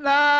الله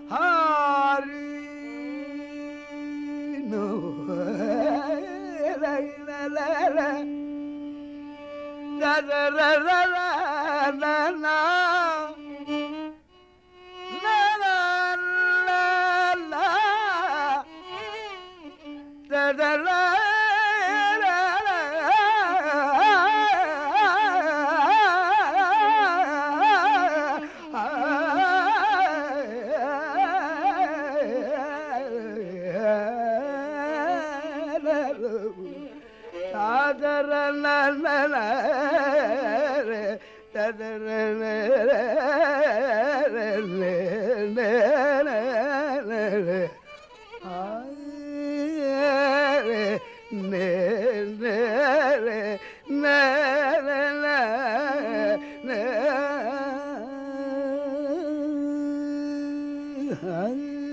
la la la la la la Satara ததர Hare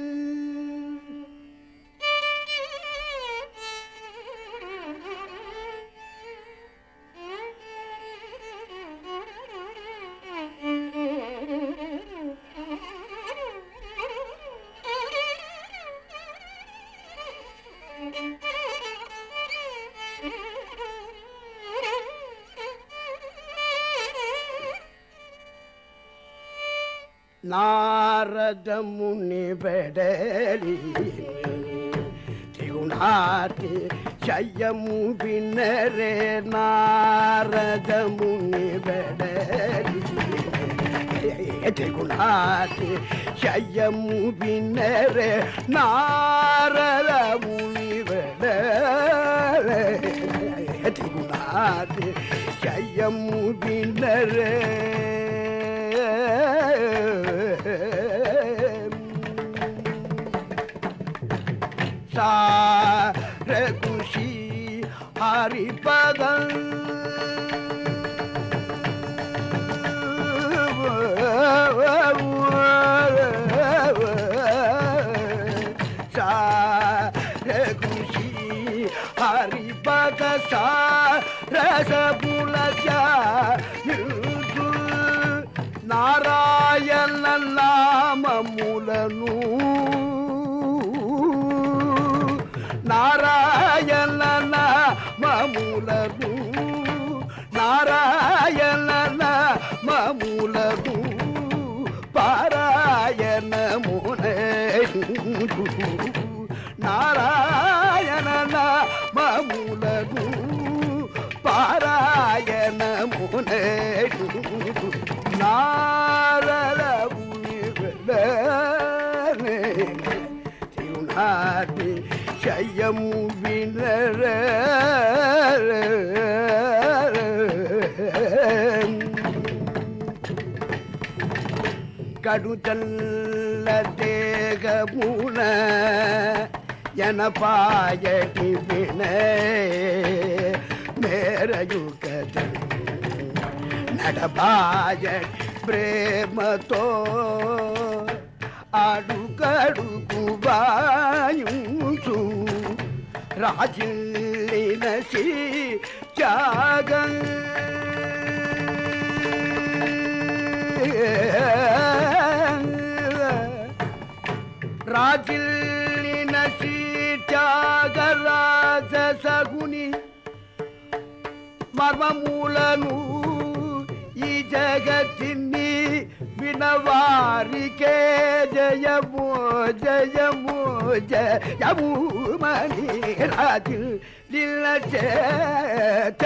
Narada முனிபடலி திகுணார்த்தி செய்யமு பின்னரே நாரத முனிபடலி திகுணார்த்தி செய்யமு பின்னரே நாரத முனிபடலே திகுணார்த்தி செய்யமு பின்னரே Sa re kushi haripadan. నామములను Narayana నామములను Narayana నామములను పారాయణమునే Narayana నామములను పారాయణమునే నా வினர கடுதல்ல தேகமுன என பாயடி வின மேரயுகத நடபாய பிரேமதோ அடுகடுகுவாயும் சூ ರಾಜಿಲ್ಲಿನಸಿ ಜಾಗ ರಾಜಿಲ್ಲಿನಸಿ ಜಾಗ ರಾಜ ಸಗುಣಿ ಮರ್ಮ ಮೂಲನು ಈ ಜಗತ್ತಿನ வினவாரிகே ஜயமோ ஜயமோ ஜயமோ மணிராஜில் லீலச்சேக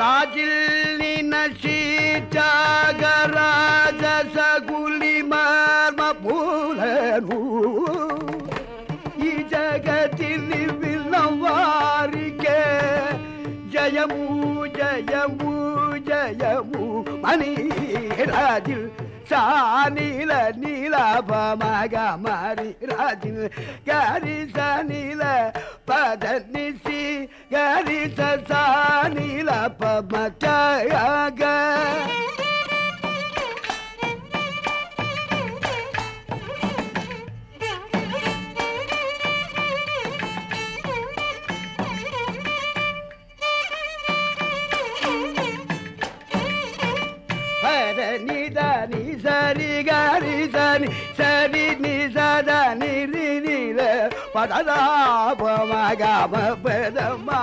ராஜில் நினசீச்சாகராஜசகுலி மர்மபூலனூ இஜகத்தில் வில்லவாரிக்கே ஜயமூ ஜயமூ ஜயமூ மணி ராஜில் சானில நீல பமக மரி ராஜில் கரிசனில పదనిసి గరిత సానిల పమటయగ. பததா பமகம பதமா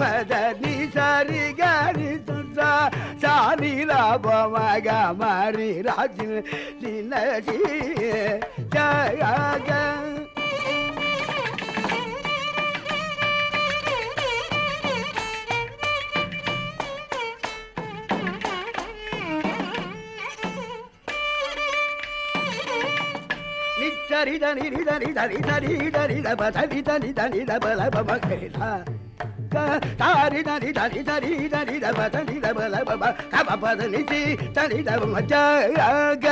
பத நீ சரி கரி சுந்தா சாரில பமகமரி ராஜி நிலசி ஜகா దరి దని దని దని దని దని దబ దని దని దని దబ లబ మగరిల తారి దని దని దని దని దబ దని దబ లబ కబ పదని తి దని దబ మజగ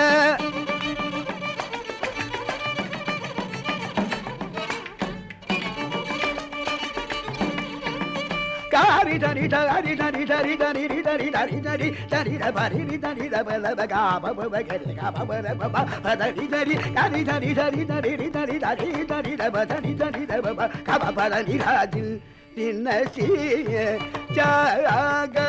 ధరి ధరి ధరి ధరి ధరి ధరి ధరి ధరి ధరి ధరి భరి ధరి బలబగా బబ గరి బబ బబ ధరి ధరి ధరి ధరి ధరి ధరి ధరి ధరి ధరి దబ ధరి ధరి దబ కబ బల నిరాజు నిన్న సీ జాగా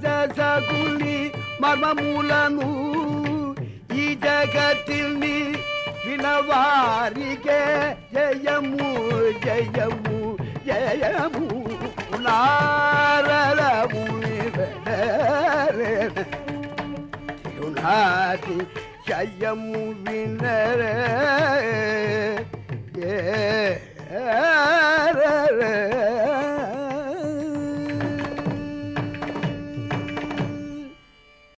రాజసగుని మర్మములను ఈ జగతిని వినవారికే జయము జయము జయము నారలము తిరునాటి జయము వినరే ఏ